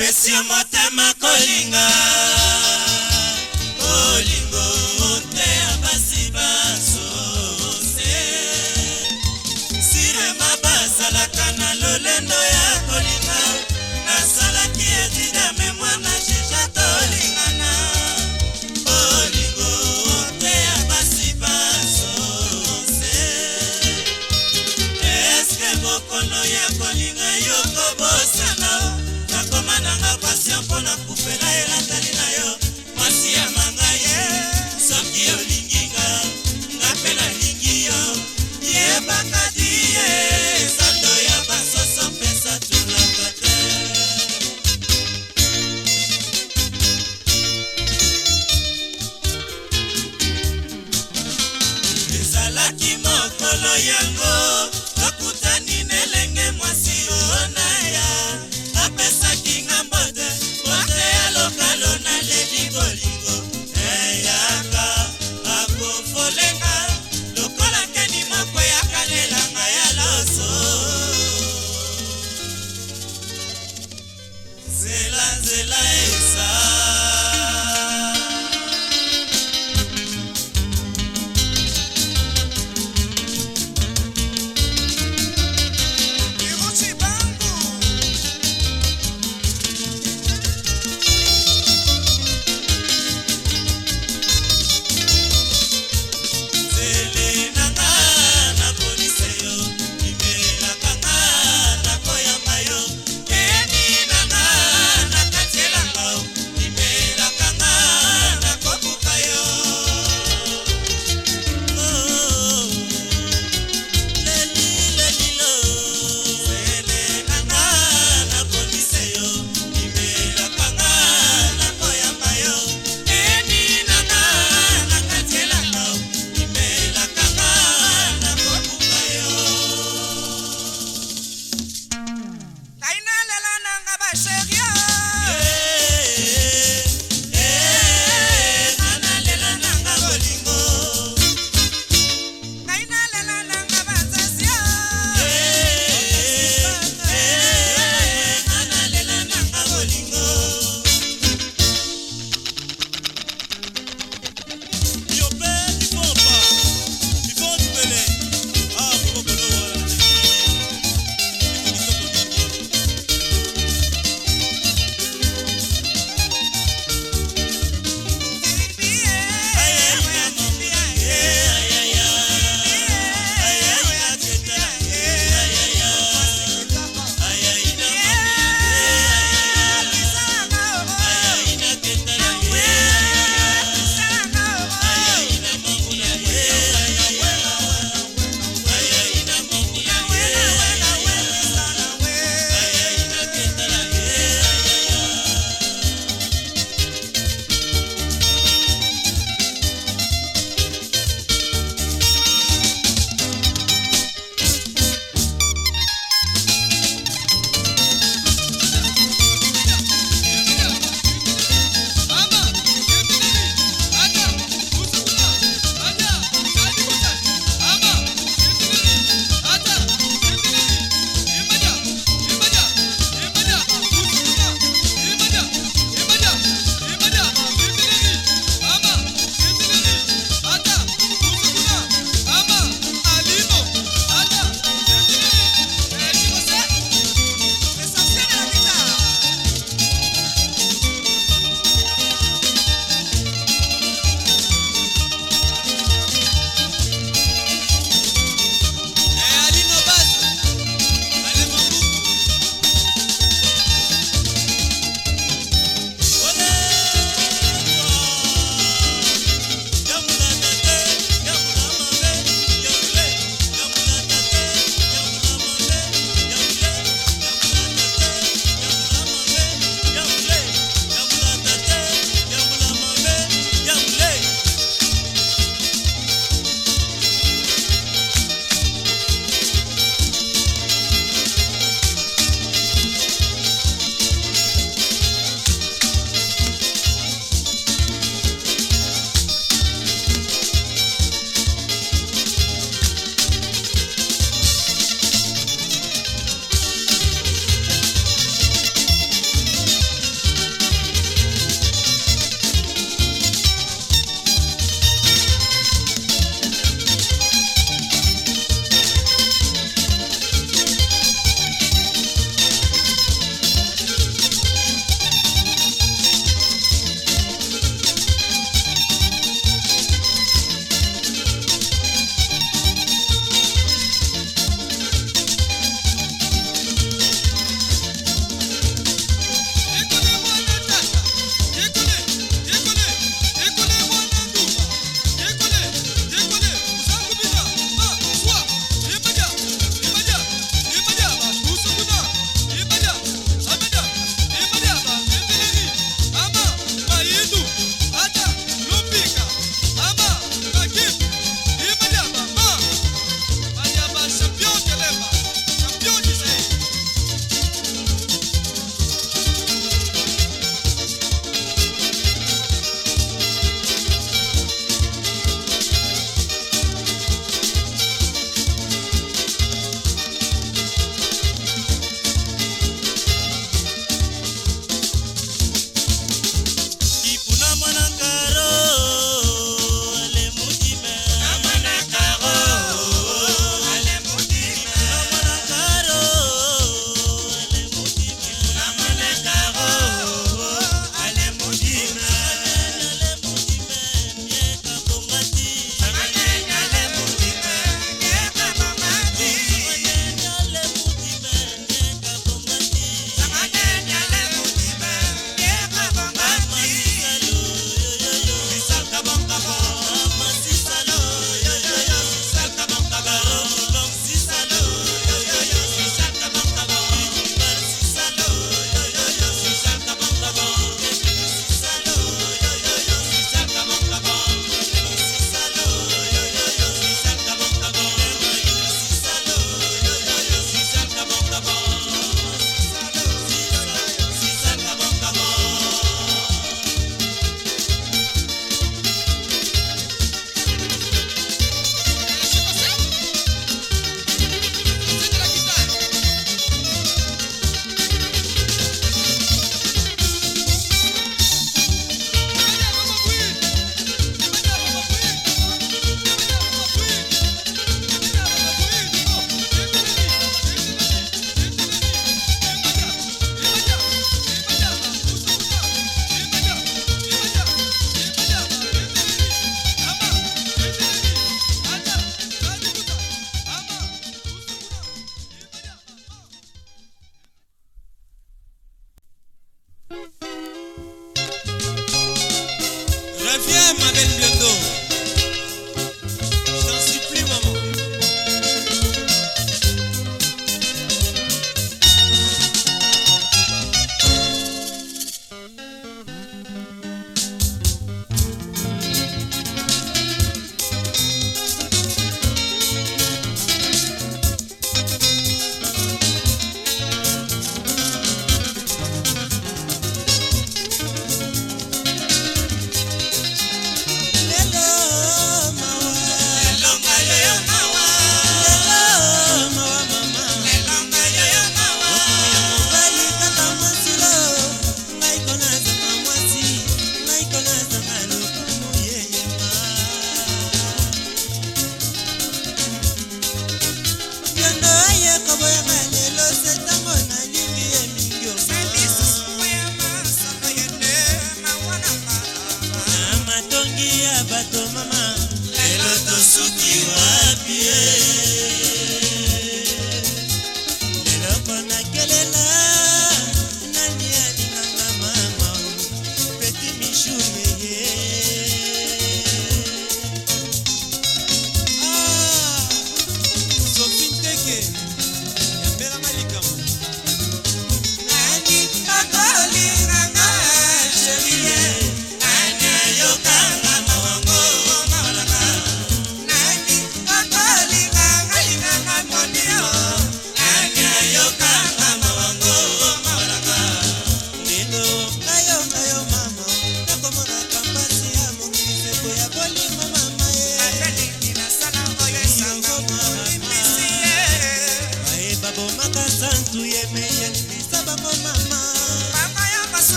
pesi yo motema kolinga Yeah.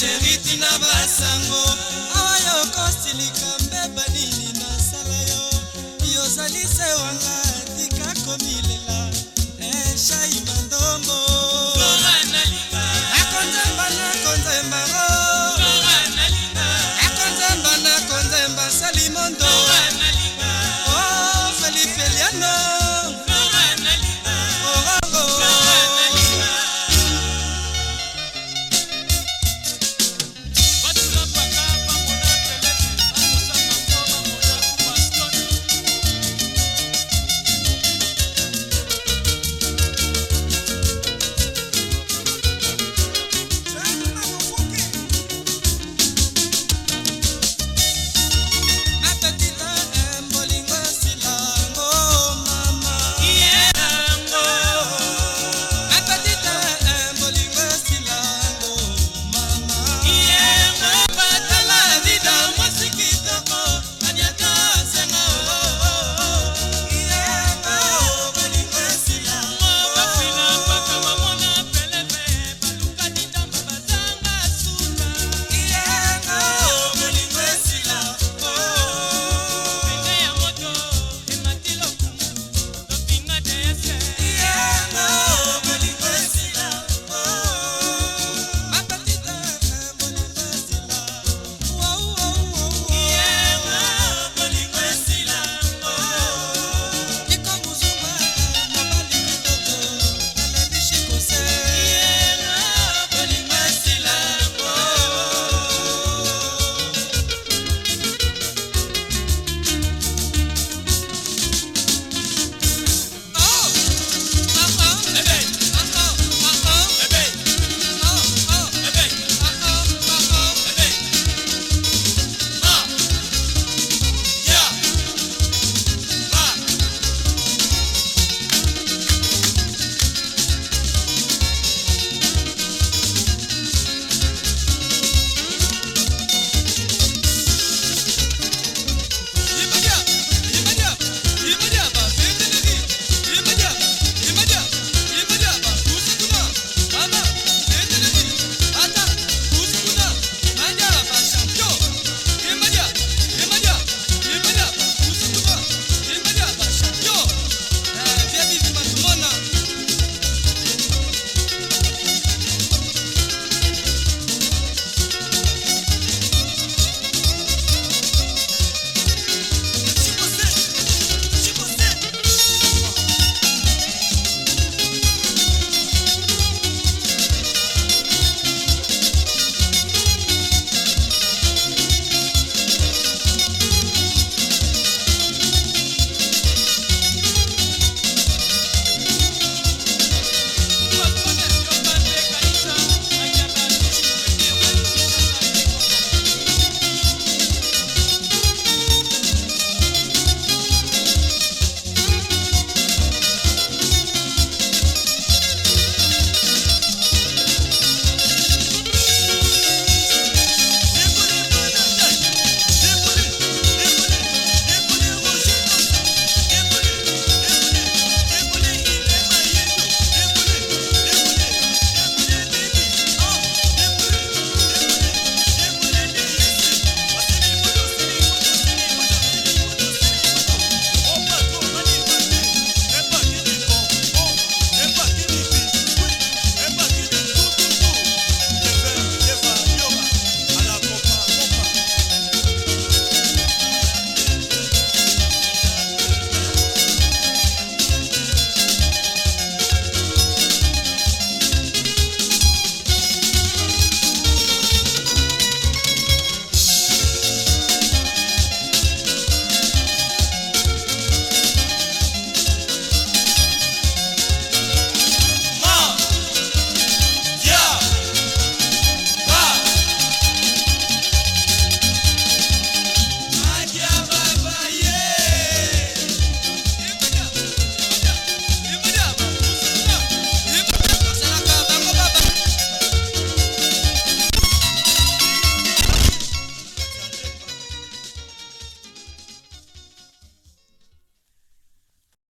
sheri tina basango awa yo kostilika mbeba nini nasala yo yozali se wanga tika komile